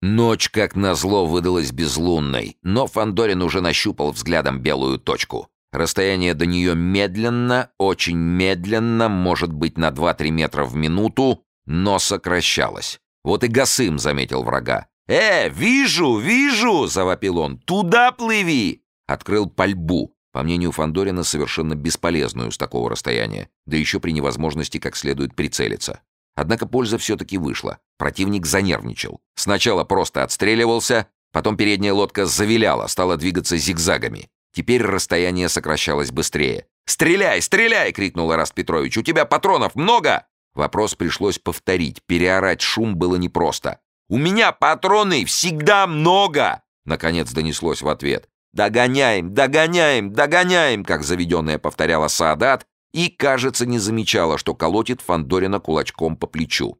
Ночь, как назло, выдалась безлунной, но Фандорин уже нащупал взглядом белую точку. Расстояние до нее медленно, очень медленно, может быть на 2-3 метра в минуту, но сокращалось. Вот и Гасым заметил врага. «Э, вижу, вижу!» — завопил он. «Туда плыви!» Открыл пальбу, по мнению Фандорина, совершенно бесполезную с такого расстояния, да еще при невозможности как следует прицелиться. Однако польза все-таки вышла. Противник занервничал. Сначала просто отстреливался, потом передняя лодка завиляла, стала двигаться зигзагами. Теперь расстояние сокращалось быстрее. «Стреляй, стреляй!» — крикнул Раст Петрович. «У тебя патронов много?» Вопрос пришлось повторить. Переорать шум было непросто. «У меня патроны всегда много!» Наконец донеслось в ответ. «Догоняем, догоняем, догоняем!» Как заведенная повторяла Саадат и, кажется, не замечала, что колотит Фандорина кулачком по плечу.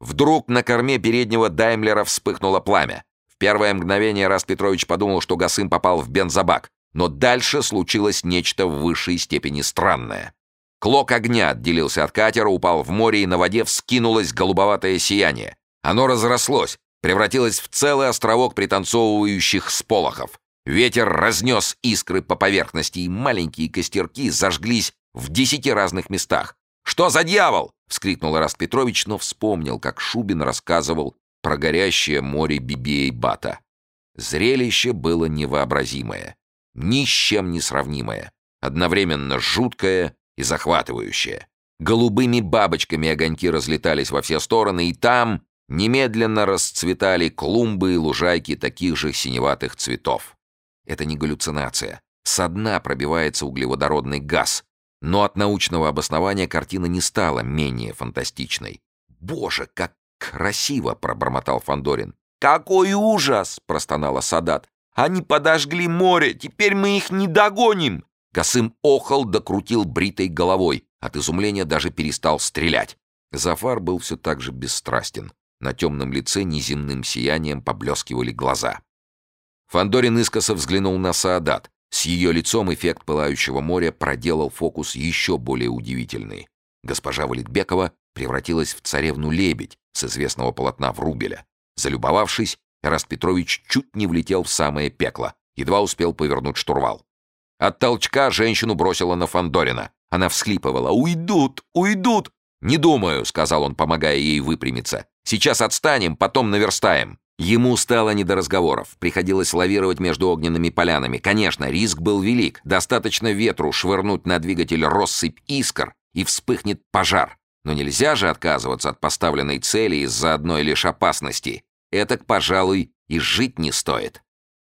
Вдруг на корме переднего Даймлера вспыхнуло пламя. В первое мгновение Раст Петрович подумал, что Гасым попал в бензобак, но дальше случилось нечто в высшей степени странное. Клок огня отделился от катера, упал в море, и на воде вскинулось голубоватое сияние. Оно разрослось, превратилось в целый островок пританцовывающих сполохов. Ветер разнес искры по поверхности, и маленькие костерки зажглись в десяти разных местах. «Что за дьявол?» — вскрикнул Раст Петрович, но вспомнил, как Шубин рассказывал про горящее море Бибей-Бата. Зрелище было невообразимое, ни с чем не сравнимое, одновременно жуткое и захватывающее. Голубыми бабочками огоньки разлетались во все стороны, и там немедленно расцветали клумбы и лужайки таких же синеватых цветов. Это не галлюцинация. Со дна пробивается углеводородный газ, но от научного обоснования картина не стала менее фантастичной. «Боже, как красиво!» — пробормотал Фандорин. «Какой ужас!» — простонала Садат. «Они подожгли море! Теперь мы их не догоним!» Косым охал докрутил бритой головой. От изумления даже перестал стрелять. Зафар был все так же бесстрастен. На темном лице неземным сиянием поблескивали глаза. Фандорин искоса взглянул на Саадат. С ее лицом эффект пылающего моря проделал фокус еще более удивительный. Госпожа Валитбекова превратилась в царевну-лебедь с известного полотна Врубеля. Залюбовавшись, Эраст Петрович чуть не влетел в самое пекло, едва успел повернуть штурвал. От толчка женщину бросила на Фандорина. Она всхлипывала. «Уйдут! Уйдут!» «Не думаю», — сказал он, помогая ей выпрямиться. «Сейчас отстанем, потом наверстаем». Ему стало не до разговоров. Приходилось лавировать между огненными полянами. Конечно, риск был велик. Достаточно ветру швырнуть на двигатель россыпь искр, и вспыхнет пожар. Но нельзя же отказываться от поставленной цели из-за одной лишь опасности. Это, пожалуй, и жить не стоит.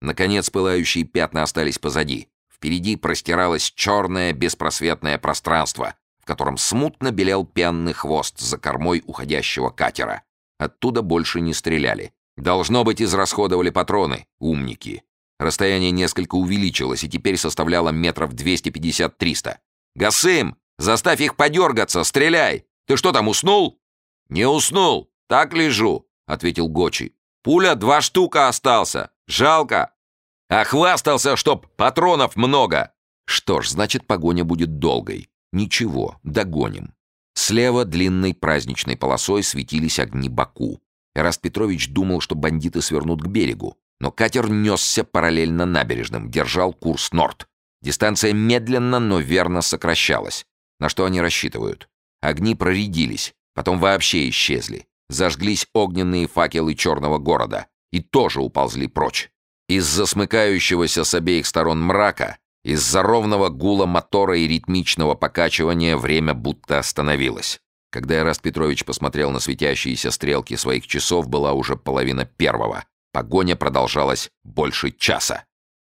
Наконец, пылающие пятна остались позади. Впереди простиралось черное беспросветное пространство, в котором смутно белел пенный хвост за кормой уходящего катера. Оттуда больше не стреляли. Должно быть, израсходовали патроны, умники. Расстояние несколько увеличилось и теперь составляло метров 250-300. «Гасым, заставь их подергаться, стреляй! Ты что там, уснул?» «Не уснул, так лежу», — ответил Гочи. «Пуля два штука остался. Жалко. А хвастался, чтоб патронов много». Что ж, значит, погоня будет долгой. Ничего, догоним. Слева длинной праздничной полосой светились огни Баку. Эраст Петрович думал, что бандиты свернут к берегу, но катер несся параллельно набережным, держал курс норд. Дистанция медленно, но верно сокращалась. На что они рассчитывают? Огни проредились, потом вообще исчезли. Зажглись огненные факелы черного города и тоже уползли прочь. Из-за смыкающегося с обеих сторон мрака, из-за ровного гула мотора и ритмичного покачивания время будто остановилось. Когда Эраст Петрович посмотрел на светящиеся стрелки своих часов, была уже половина первого. Погоня продолжалась больше часа.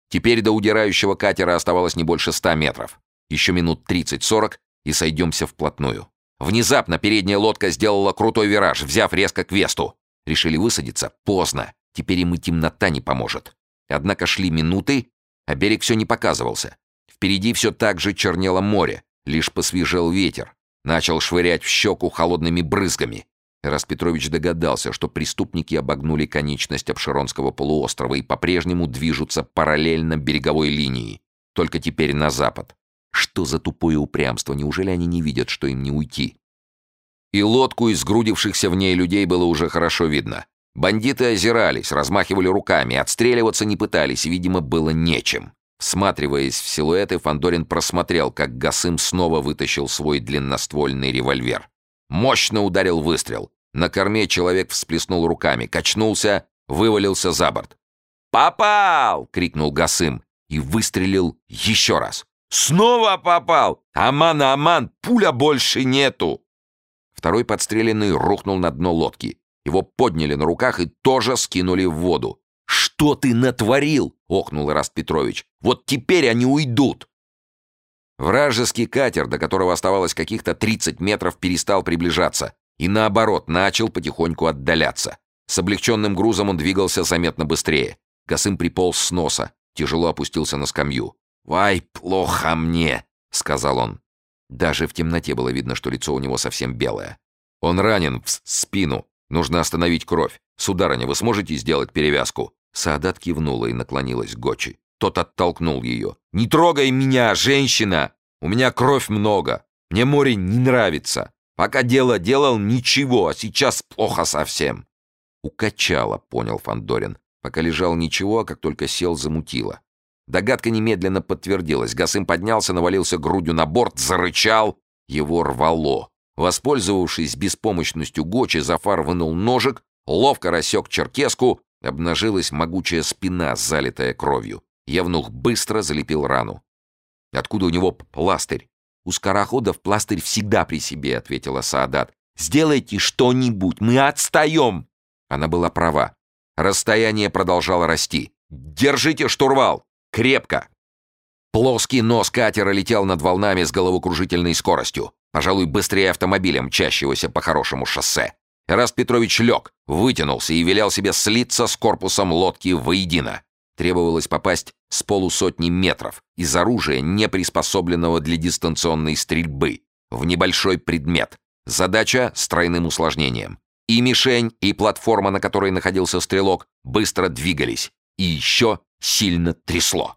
Теперь до удирающего катера оставалось не больше ста метров. Еще минут тридцать-сорок и сойдемся вплотную. Внезапно передняя лодка сделала крутой вираж, взяв резко к весту. Решили высадиться? Поздно. Теперь им и темнота не поможет. Однако шли минуты, а берег все не показывался. Впереди все так же чернело море, лишь посвежел ветер. Начал швырять в щеку холодными брызгами. Раз Петрович догадался, что преступники обогнули конечность Обширонского полуострова и по-прежнему движутся параллельно береговой линии, только теперь на запад. Что за тупое упрямство? Неужели они не видят, что им не уйти? И лодку из сгрудившихся в ней людей было уже хорошо видно. Бандиты озирались, размахивали руками, отстреливаться не пытались, видимо, было нечем. Всматриваясь в силуэты, Фандорин просмотрел, как Гасым снова вытащил свой длинноствольный револьвер. Мощно ударил выстрел. На корме человек всплеснул руками, качнулся, вывалился за борт. «Попал!» — крикнул Гасым и выстрелил еще раз. «Снова попал! Аман, Аман, пуля больше нету!» Второй подстреленный рухнул на дно лодки. Его подняли на руках и тоже скинули в воду. «Что ты натворил?» — охнул Ираст Петрович. «Вот теперь они уйдут!» Вражеский катер, до которого оставалось каких-то 30 метров, перестал приближаться и, наоборот, начал потихоньку отдаляться. С облегченным грузом он двигался заметно быстрее. Косым приполз с носа, тяжело опустился на скамью. «Вай, плохо мне!» — сказал он. Даже в темноте было видно, что лицо у него совсем белое. «Он ранен в спину. Нужно остановить кровь. Сударыня, вы сможете сделать перевязку?» Саадат кивнула и наклонилась к Гочи. Тот оттолкнул ее. «Не трогай меня, женщина! У меня кровь много. Мне море не нравится. Пока дело делал, ничего, а сейчас плохо совсем». «Укачало», — понял Фандорин. Пока лежал ничего, а как только сел, замутило. Догадка немедленно подтвердилась. Гасым поднялся, навалился грудью на борт, зарычал. Его рвало. Воспользовавшись беспомощностью Гочи, Зафар вынул ножик, ловко рассек черкеску, обнажилась могучая спина, залитая кровью. Евнух быстро залепил рану. «Откуда у него пластырь?» «У скороходов пластырь всегда при себе», — ответила Саадат. «Сделайте что-нибудь, мы отстаем!» Она была права. Расстояние продолжало расти. «Держите штурвал! Крепко!» Плоский нос катера летел над волнами с головокружительной скоростью, пожалуй, быстрее автомобиля, мчащегося по хорошему шоссе. Раст Петрович лег, вытянулся и велел себе слиться с корпусом лодки воедино. Требовалось попасть с полусотни метров из оружия, не приспособленного для дистанционной стрельбы, в небольшой предмет. Задача с тройным усложнением. И мишень, и платформа, на которой находился стрелок, быстро двигались. И еще сильно трясло.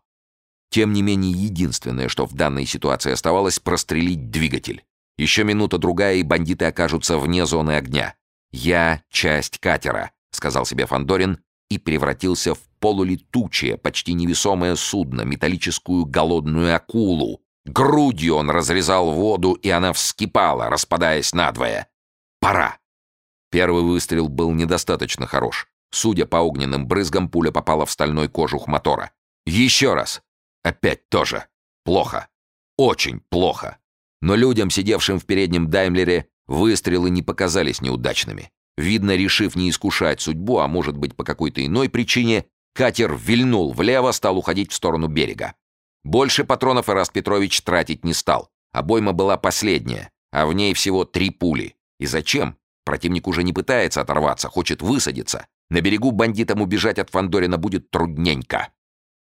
Тем не менее, единственное, что в данной ситуации оставалось, прострелить двигатель. Еще минута-другая, и бандиты окажутся вне зоны огня. «Я — часть катера», — сказал себе Фандорин и превратился в полулетучее, почти невесомое судно, металлическую голодную акулу. Грудью он разрезал воду, и она вскипала, распадаясь надвое. «Пора!» Первый выстрел был недостаточно хорош. Судя по огненным брызгам, пуля попала в стальной кожух мотора. Еще раз. Опять тоже. Плохо. Очень плохо. Но людям, сидевшим в переднем Даймлере, выстрелы не показались неудачными. Видно, решив не искушать судьбу, а может быть по какой-то иной причине, катер вильнул влево, стал уходить в сторону берега. Больше патронов Ираст Петрович тратить не стал. Обойма была последняя, а в ней всего три пули. И зачем? Противник уже не пытается оторваться, хочет высадиться. На берегу бандитам убежать от Фандорина будет трудненько.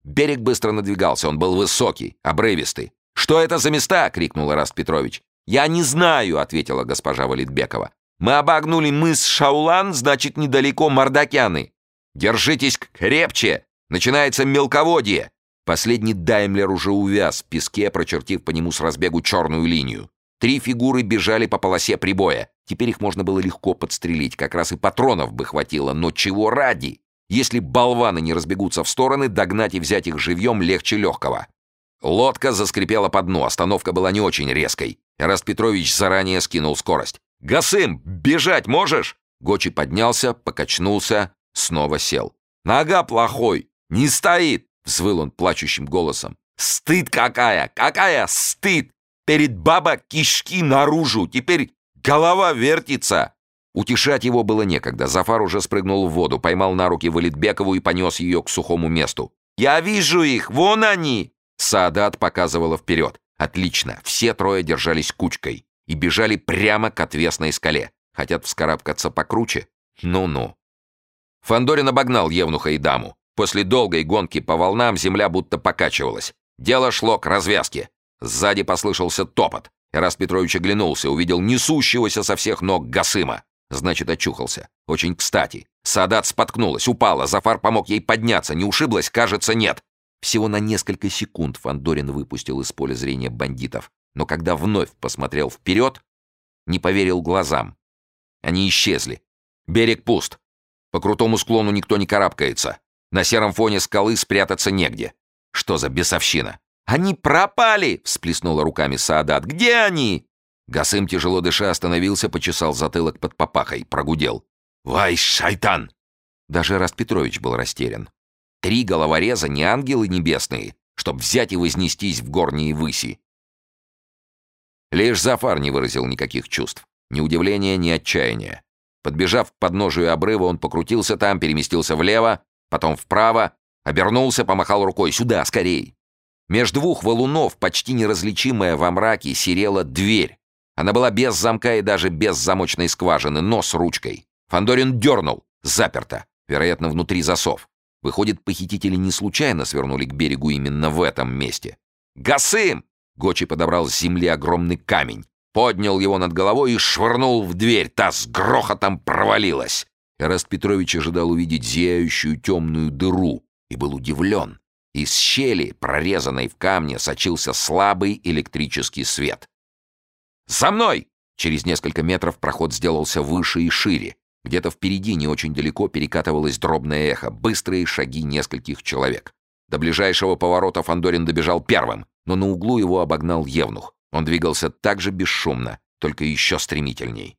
Берег быстро надвигался, он был высокий, обрывистый. «Что это за места?» — крикнул Раст Петрович. «Я не знаю», — ответила госпожа Валитбекова. «Мы обогнули мыс Шаулан, значит, недалеко Мардакяны. Держитесь крепче! Начинается мелководье!» Последний Даймлер уже увяз в песке, прочертив по нему с разбегу черную линию. Три фигуры бежали по полосе прибоя. Теперь их можно было легко подстрелить, как раз и патронов бы хватило, но чего ради? Если болваны не разбегутся в стороны, догнать и взять их живьем легче легкого. Лодка заскрипела по дну, остановка была не очень резкой. Эраст Петрович заранее скинул скорость. «Гасым, бежать можешь?» Гочи поднялся, покачнулся, снова сел. «Нога плохой, не стоит!» — взвыл он плачущим голосом. «Стыд какая! Какая стыд! Перед баба кишки наружу! Теперь Голова вертится!» Утешать его было некогда. Зафар уже спрыгнул в воду, поймал на руки Валитбекову и понес ее к сухому месту. «Я вижу их! Вон они!» Саадат показывала вперед. «Отлично! Все трое держались кучкой и бежали прямо к отвесной скале. Хотят вскарабкаться покруче? Ну-ну!» Фандорин обогнал Евнуха и даму. После долгой гонки по волнам земля будто покачивалась. Дело шло к развязке. Сзади послышался топот. Эраст Петрович оглянулся, увидел несущегося со всех ног Гасыма. Значит, очухался. Очень кстати. Садат споткнулась, упала, Зафар помог ей подняться. Не ушиблась? Кажется, нет. Всего на несколько секунд Фандорин выпустил из поля зрения бандитов. Но когда вновь посмотрел вперед, не поверил глазам. Они исчезли. Берег пуст. По крутому склону никто не карабкается. На сером фоне скалы спрятаться негде. Что за бесовщина? «Они пропали!» — всплеснула руками Саадат. «Где они?» Гасым, тяжело дыша, остановился, почесал затылок под попахой, прогудел. «Вай, шайтан!» Даже Раст Петрович был растерян. Три головореза не ангелы небесные, чтоб взять и вознестись в горние выси. Лишь Зафар не выразил никаких чувств. Ни удивления, ни отчаяния. Подбежав к подножию обрыва, он покрутился там, переместился влево, потом вправо, обернулся, помахал рукой «Сюда, скорей!». Меж двух валунов, почти неразличимая во мраке, серела дверь. Она была без замка и даже без замочной скважины, но с ручкой. Фандорин дернул. Заперто. Вероятно, внутри засов. Выходит, похитители не случайно свернули к берегу именно в этом месте. «Гасым!» Гочи подобрал с земли огромный камень, поднял его над головой и швырнул в дверь. Та с грохотом провалилась. Эраст Петрович ожидал увидеть зияющую темную дыру и был удивлен. Из щели, прорезанной в камне, сочился слабый электрический свет. «За мной!» Через несколько метров проход сделался выше и шире. Где-то впереди, не очень далеко, перекатывалось дробное эхо, быстрые шаги нескольких человек. До ближайшего поворота Фандорин добежал первым, но на углу его обогнал Евнух. Он двигался так же бесшумно, только еще стремительней.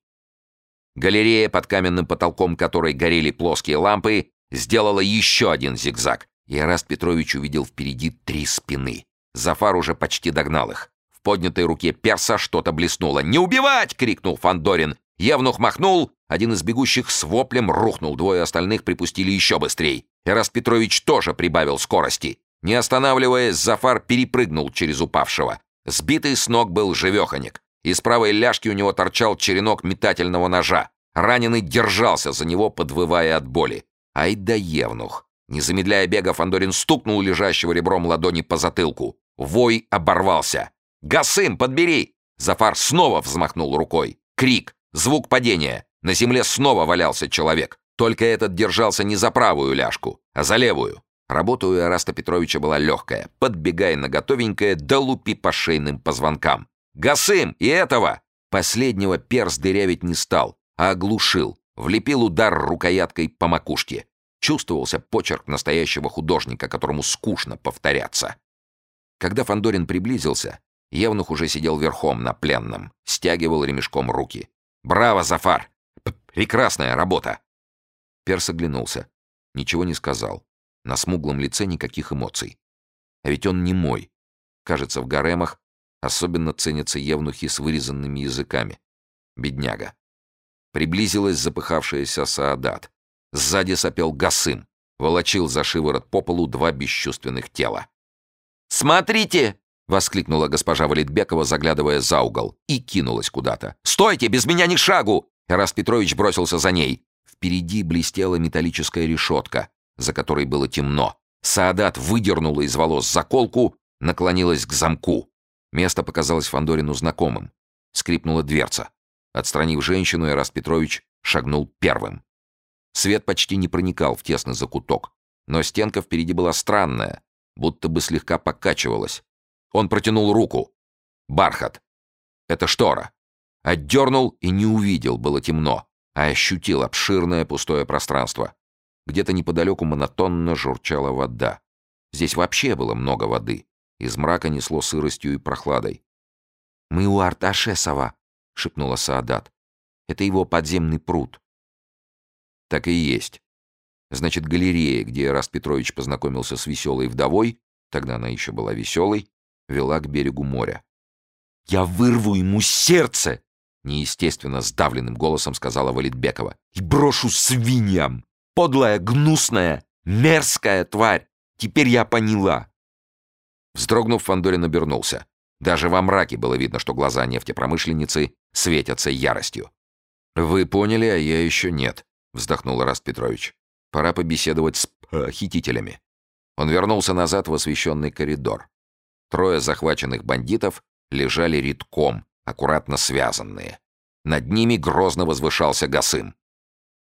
Галерея, под каменным потолком которой горели плоские лампы, сделала еще один зигзаг, и Эраст Петрович увидел впереди три спины. Зафар уже почти догнал их. В поднятой руке перса что-то блеснуло. «Не убивать!» — крикнул Фандорин. Евнух махнул, один из бегущих с воплем рухнул, двое остальных припустили еще быстрее. Эраст Петрович тоже прибавил скорости. Не останавливаясь, Зафар перепрыгнул через упавшего. Сбитый с ног был живеханик. Из правой ляжки у него торчал черенок метательного ножа. Раненый держался за него, подвывая от боли. Ай да евнух! Не замедляя бега, Фандорин стукнул лежащего ребром ладони по затылку. Вой оборвался. «Гасым, подбери!» Зафар снова взмахнул рукой. Крик, звук падения. На земле снова валялся человек. Только этот держался не за правую ляжку, а за левую. Работа у Ираста Петровича была легкая. Подбегай на готовенькое, да лупи по шейным позвонкам. «Гасым! И этого!» Последнего перс дырявить не стал, а оглушил. Влепил удар рукояткой по макушке. Чувствовался почерк настоящего художника, которому скучно повторяться. Когда Фандорин приблизился, Евнух уже сидел верхом на пленном, стягивал ремешком руки. «Браво, Зафар! Прекрасная работа!» Перс оглянулся. Ничего не сказал. На смуглом лице никаких эмоций. А ведь он не мой. Кажется, в гаремах особенно ценятся евнухи с вырезанными языками. Бедняга. Приблизилась запыхавшаяся Саадат. Сзади сопел Гасым. Волочил за шиворот по полу два бесчувственных тела. «Смотрите!» — воскликнула госпожа Валитбекова, заглядывая за угол, и кинулась куда-то. «Стойте! Без меня ни шагу!» Эрас Петрович бросился за ней. Впереди блестела металлическая решетка, за которой было темно. Саадат выдернула из волос заколку, наклонилась к замку. Место показалось Фандорину знакомым. Скрипнула дверца. Отстранив женщину, Эрас Петрович шагнул первым. Свет почти не проникал в тесный закуток, но стенка впереди была странная, будто бы слегка покачивалась. Он протянул руку. Бархат. Это штора. Отдернул и не увидел, было темно, а ощутил обширное пустое пространство. Где-то неподалеку монотонно журчала вода. Здесь вообще было много воды. Из мрака несло сыростью и прохладой. «Мы у Арташесова», — шепнула Саадат. «Это его подземный пруд». Так и есть. Значит, галерея, где Раст Петрович познакомился с веселой вдовой, тогда она еще была веселой, вела к берегу моря. «Я вырву ему сердце!» Неестественно сдавленным голосом сказала Валитбекова. «И брошу свиньям! Подлая, гнусная, мерзкая тварь! Теперь я поняла!» Вздрогнув, Фандорин обернулся. Даже во мраке было видно, что глаза нефтепромышленницы светятся яростью. «Вы поняли, а я еще нет», — вздохнул Раст Петрович. «Пора побеседовать с похитителями». Он вернулся назад в освещенный коридор. Трое захваченных бандитов лежали редком, аккуратно связанные. Над ними грозно возвышался Гасым.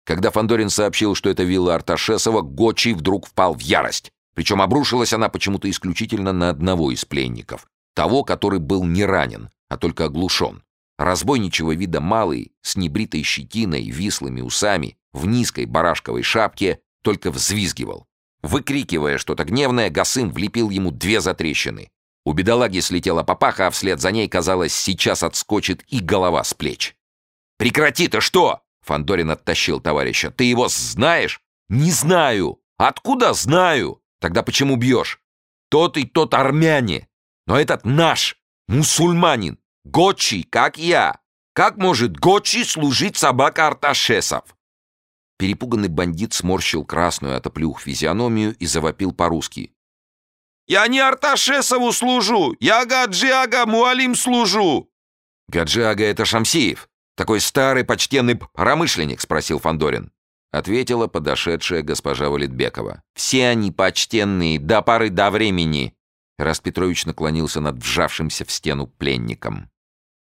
Когда Фандорин сообщил, что это вилла Арташесова, Гочий вдруг впал в ярость. Причем обрушилась она почему-то исключительно на одного из пленников. Того, который был не ранен, а только оглушен. Разбойничего вида малый, с небритой щетиной, вислыми усами, в низкой барашковой шапке, только взвизгивал. Выкрикивая что-то гневное, Гасым влепил ему две затрещины. У бедолаги слетела папаха, а вслед за ней, казалось, сейчас отскочит и голова с плеч. «Прекрати ты что!» — Фандорин оттащил товарища. «Ты его знаешь?» «Не знаю!» «Откуда знаю?» «Тогда почему бьешь?» «Тот и тот армяне! Но этот наш, мусульманин, Гочи, как я! Как может Гочи служить собака Арташесов?» Перепуганный бандит сморщил красную от оплюх физиономию и завопил по-русски. «Я не Арташесову служу! Я Гаджиага Муалим служу!» «Гаджиага — это Шамсиев, такой старый почтенный промышленник», — спросил Фандорин. Ответила подошедшая госпожа Валитбекова. «Все они почтенные, до поры до времени!» Раст Петрович наклонился над вжавшимся в стену пленником.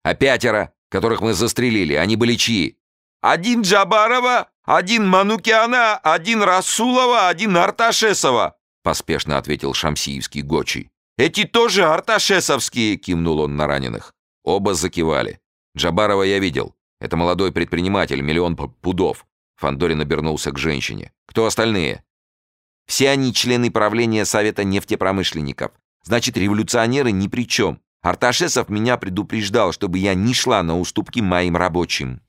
«А пятеро, которых мы застрелили, они были чьи?» «Один Джабарова, один Манукиана, один Расулова, один Арташесова», поспешно ответил шамсиевский Гочий. «Эти тоже арташесовские!» — кивнул он на раненых. Оба закивали. «Джабарова я видел. Это молодой предприниматель, миллион пудов». Фандорин обернулся к женщине. «Кто остальные?» «Все они члены правления Совета нефтепромышленников. Значит, революционеры ни при чем. Арташесов меня предупреждал, чтобы я не шла на уступки моим рабочим».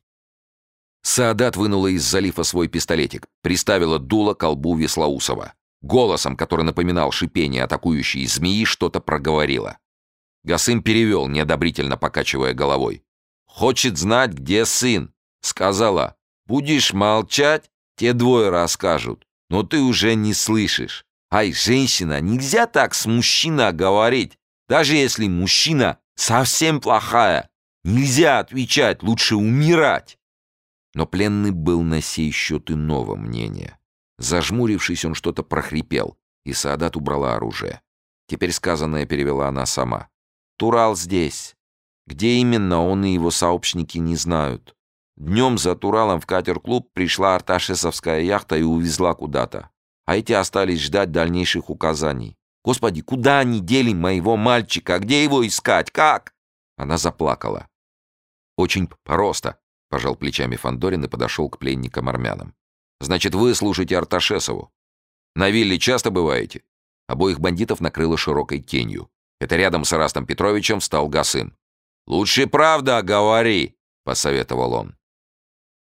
Саадат вынула из залифа свой пистолетик, приставила дуло к колбу Веслоусова. Голосом, который напоминал шипение атакующей змеи, что-то проговорила. Гасым перевел, неодобрительно покачивая головой. «Хочет знать, где сын», — сказала. «Будешь молчать, те двое расскажут, но ты уже не слышишь. Ай, женщина, нельзя так с мужчиной говорить, даже если мужчина совсем плохая. Нельзя отвечать, лучше умирать». Но пленный был на сей счет иного мнения. Зажмурившись, он что-то прохрипел, и Саадат убрала оружие. Теперь сказанное перевела она сама. «Турал здесь. Где именно, он и его сообщники не знают. Днем за Туралом в катер-клуб пришла арташесовская яхта и увезла куда-то. А эти остались ждать дальнейших указаний. Господи, куда они дели моего мальчика? Где его искать? Как?» Она заплакала. «Очень просто», — пожал плечами Фандорин и подошел к пленникам-армянам. «Значит, вы служите Арташесову. На вилле часто бываете?» Обоих бандитов накрыло широкой тенью. Это рядом с Арастом Петровичем встал Гасым. «Лучше правда говори», — посоветовал он.